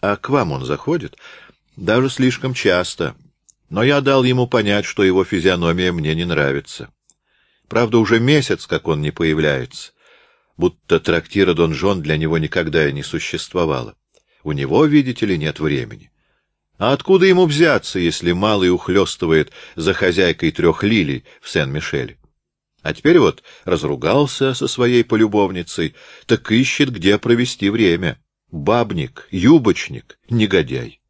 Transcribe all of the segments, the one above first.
А к вам он заходит? Даже слишком часто. Но я дал ему понять, что его физиономия мне не нравится. Правда, уже месяц, как он не появляется. Будто трактира Дон Жон для него никогда и не существовало. У него, видите ли, нет времени. А откуда ему взяться, если малый ухлёстывает за хозяйкой трех лилий в Сен-Мишеле? А теперь вот разругался со своей полюбовницей, так ищет, где провести время. Бабник, юбочник, негодяй.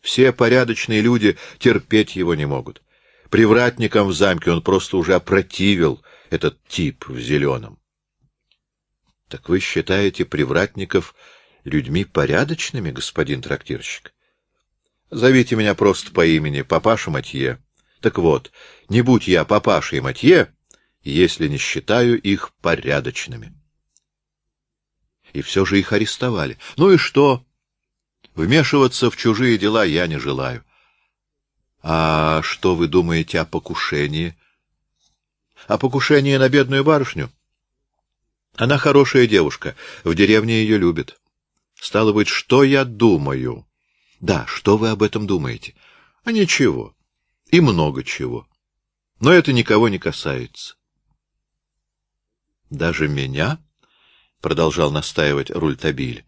Все порядочные люди терпеть его не могут. Привратникам в замке он просто уже опротивил этот тип в зеленом. — Так вы считаете привратников людьми порядочными, господин трактирщик? — Зовите меня просто по имени, папаша Матье. Так вот, не будь я папашей Матье, если не считаю их порядочными. И все же их арестовали. Ну и что? Вмешиваться в чужие дела я не желаю. А что вы думаете о покушении? О покушении на бедную барышню? Она хорошая девушка, в деревне ее любят. Стало быть, что я думаю? Да, что вы об этом думаете? А ничего. И много чего. Но это никого не касается. Даже меня? Продолжал настаивать Рультабиль.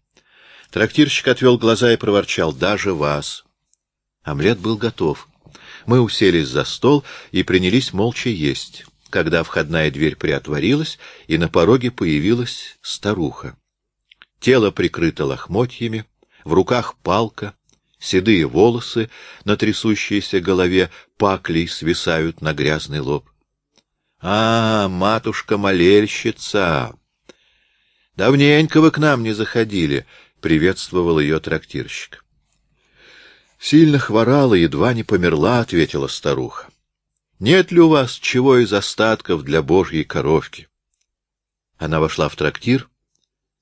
Трактирщик отвел глаза и проворчал. Даже вас. Омлет был готов. Мы уселись за стол и принялись молча есть, когда входная дверь приотворилась, и на пороге появилась старуха. Тело прикрыто лохмотьями, в руках палка, седые волосы на трясущейся голове паклей свисают на грязный лоб. А, матушка-молельщица! Давненько вы к нам не заходили, — приветствовал ее трактирщик. Сильно хворала, едва не померла, — ответила старуха. Нет ли у вас чего из остатков для божьей коровки? Она вошла в трактир,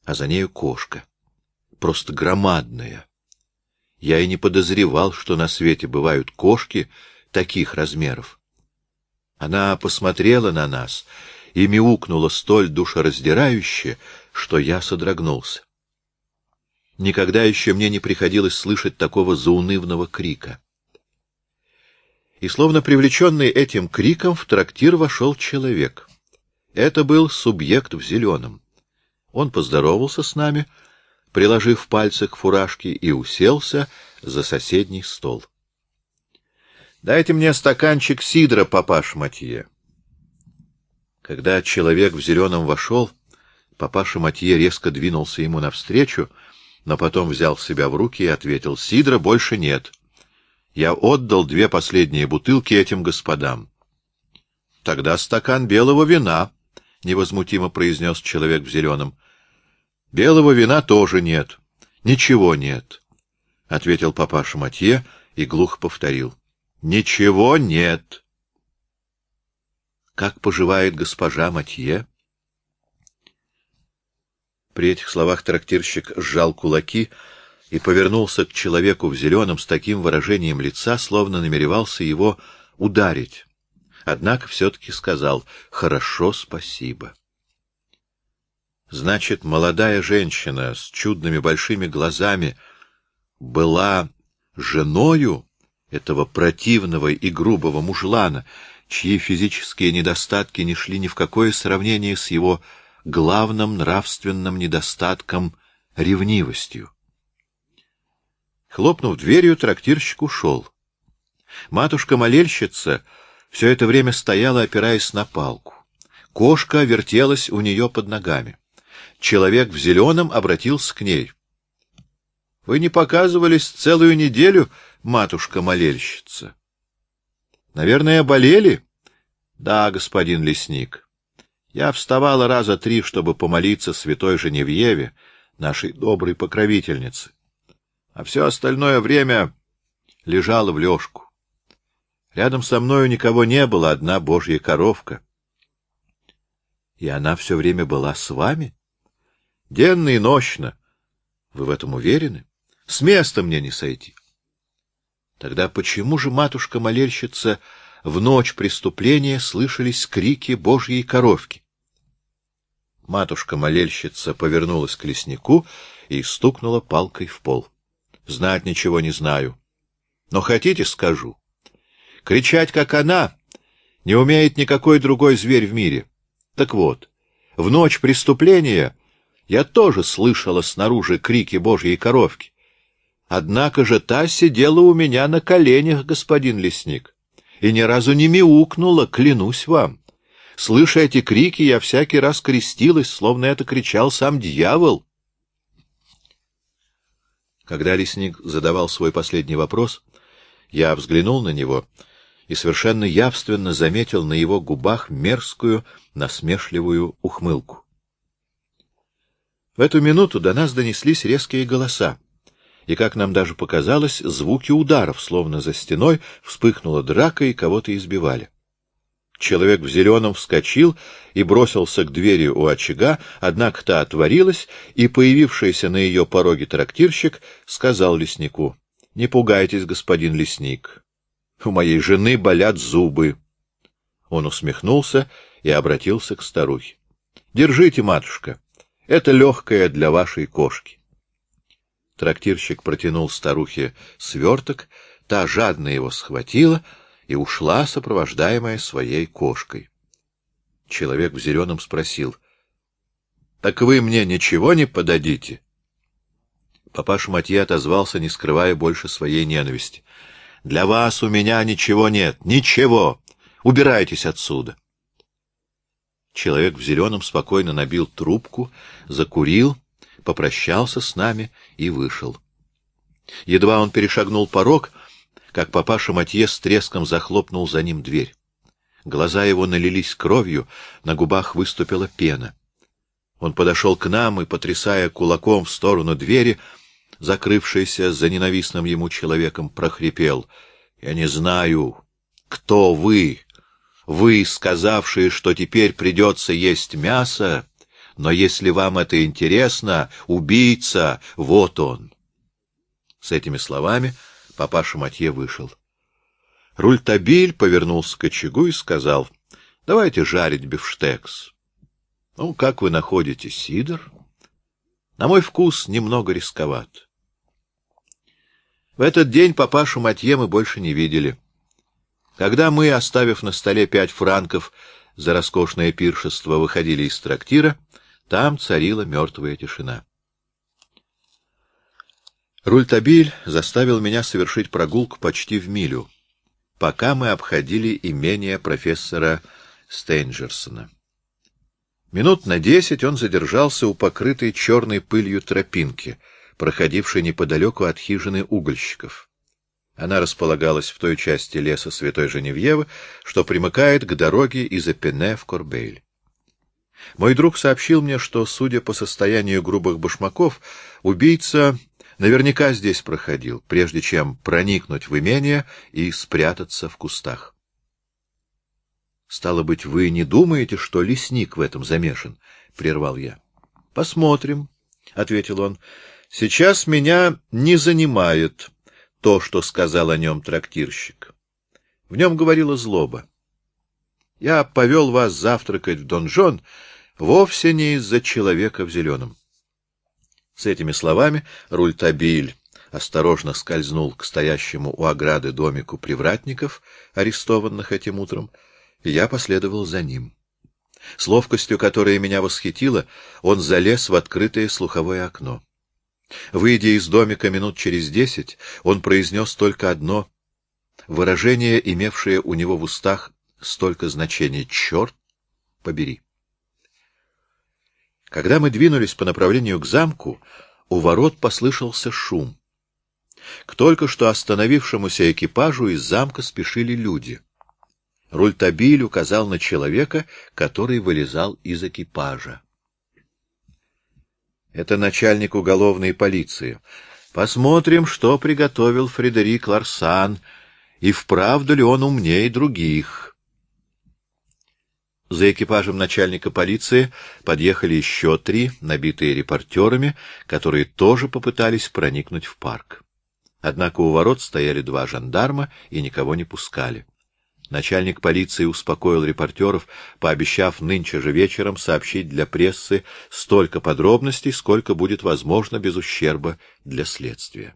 а за нею кошка. Просто громадная. Я и не подозревал, что на свете бывают кошки таких размеров. Она посмотрела на нас и мяукнула столь душераздирающе, что я содрогнулся. Никогда еще мне не приходилось слышать такого заунывного крика. И словно привлеченный этим криком в трактир вошел человек. Это был субъект в зеленом. Он поздоровался с нами, приложив пальцы к фуражке, и уселся за соседний стол. Дайте мне стаканчик сидра, папаш Матье. Когда человек в зеленом вошел, папаша Матье резко двинулся ему навстречу, но потом взял себя в руки и ответил, «Сидра больше нет. Я отдал две последние бутылки этим господам». «Тогда стакан белого вина», — невозмутимо произнес человек в зеленом. «Белого вина тоже нет. Ничего нет», — ответил папаша Матье и глухо повторил. Ничего нет. Как поживает госпожа Матье? При этих словах трактирщик сжал кулаки и повернулся к человеку в зеленом с таким выражением лица, словно намеревался его ударить. Однако все-таки сказал «Хорошо, спасибо». Значит, молодая женщина с чудными большими глазами была женою этого противного и грубого мужлана, чьи физические недостатки не шли ни в какое сравнение с его главным нравственным недостатком — ревнивостью. Хлопнув дверью, трактирщик ушел. Матушка-молельщица все это время стояла, опираясь на палку. Кошка вертелась у нее под ногами. Человек в зеленом обратился к ней. — Вы не показывались целую неделю, матушка-молельщица. — Наверное, болели? — Да, господин лесник. Я вставала раза три, чтобы помолиться святой Женевьеве, нашей доброй покровительнице. А все остальное время лежала в лёжку. Рядом со мною никого не было, одна божья коровка. И она все время была с вами? Денно и нощно. Вы в этом уверены? С места мне не сойти. Тогда почему же матушка-молельщица в ночь преступления слышались крики Божьей коровки? Матушка-молельщица повернулась к леснику и стукнула палкой в пол. знать ничего не знаю. Но хотите, скажу. Кричать, как она, не умеет никакой другой зверь в мире. Так вот, в ночь преступления я тоже слышала снаружи крики божьей коровки. Однако же та сидела у меня на коленях, господин лесник, и ни разу не мяукнула, клянусь вам. Слыша эти крики, я всякий раз крестилась, словно это кричал сам дьявол. Когда лесник задавал свой последний вопрос, я взглянул на него и совершенно явственно заметил на его губах мерзкую, насмешливую ухмылку. В эту минуту до нас донеслись резкие голоса, и, как нам даже показалось, звуки ударов, словно за стеной вспыхнула драка и кого-то избивали. Человек в зеленом вскочил и бросился к двери у очага, однако та отворилась, и появившийся на ее пороге трактирщик сказал леснику, — Не пугайтесь, господин лесник, у моей жены болят зубы. Он усмехнулся и обратился к старухе. — Держите, матушка, это легкое для вашей кошки. Трактирщик протянул старухе сверток, та жадно его схватила — и ушла, сопровождаемая своей кошкой. Человек в зеленом спросил, — Так вы мне ничего не подадите? Папаша Матье отозвался, не скрывая больше своей ненависти. — Для вас у меня ничего нет, ничего! Убирайтесь отсюда! Человек в зеленом спокойно набил трубку, закурил, попрощался с нами и вышел. Едва он перешагнул порог — как папаша Матье с треском захлопнул за ним дверь. Глаза его налились кровью, на губах выступила пена. Он подошел к нам и, потрясая кулаком в сторону двери, закрывшейся за ненавистным ему человеком, прохрипел. — Я не знаю, кто вы, вы, сказавшие, что теперь придется есть мясо, но если вам это интересно, убийца, вот он. С этими словами Папаша Матье вышел. Рультабиль повернулся к очагу и сказал, — Давайте жарить бифштекс. — Ну, как вы находите, сидр? На мой вкус немного рисковат. В этот день папашу Матье мы больше не видели. Когда мы, оставив на столе пять франков за роскошное пиршество, выходили из трактира, там царила мертвая тишина. Рультабиль заставил меня совершить прогулку почти в милю, пока мы обходили имение профессора Стейнджерсона. Минут на десять он задержался у покрытой черной пылью тропинки, проходившей неподалеку от хижины угольщиков. Она располагалась в той части леса Святой Женевьевы, что примыкает к дороге из Эпене в Корбейль. Мой друг сообщил мне, что, судя по состоянию грубых башмаков, убийца Наверняка здесь проходил, прежде чем проникнуть в имение и спрятаться в кустах. — Стало быть, вы не думаете, что лесник в этом замешан? — прервал я. — Посмотрим, — ответил он. — Сейчас меня не занимает то, что сказал о нем трактирщик. В нем говорила злоба. Я повел вас завтракать в донжон вовсе не из-за человека в зеленом. С этими словами Рультабиль осторожно скользнул к стоящему у ограды домику привратников, арестованных этим утром, и я последовал за ним. С ловкостью, которая меня восхитила, он залез в открытое слуховое окно. Выйдя из домика минут через десять, он произнес только одно выражение, имевшее у него в устах столько значения — «Черт побери!» Когда мы двинулись по направлению к замку, у ворот послышался шум. К только что остановившемуся экипажу из замка спешили люди. Рультабиль указал на человека, который вылезал из экипажа. Это начальник уголовной полиции. Посмотрим, что приготовил Фредерик Ларсан, и вправду ли он умнее других. За экипажем начальника полиции подъехали еще три, набитые репортерами, которые тоже попытались проникнуть в парк. Однако у ворот стояли два жандарма и никого не пускали. Начальник полиции успокоил репортеров, пообещав нынче же вечером сообщить для прессы столько подробностей, сколько будет возможно без ущерба для следствия.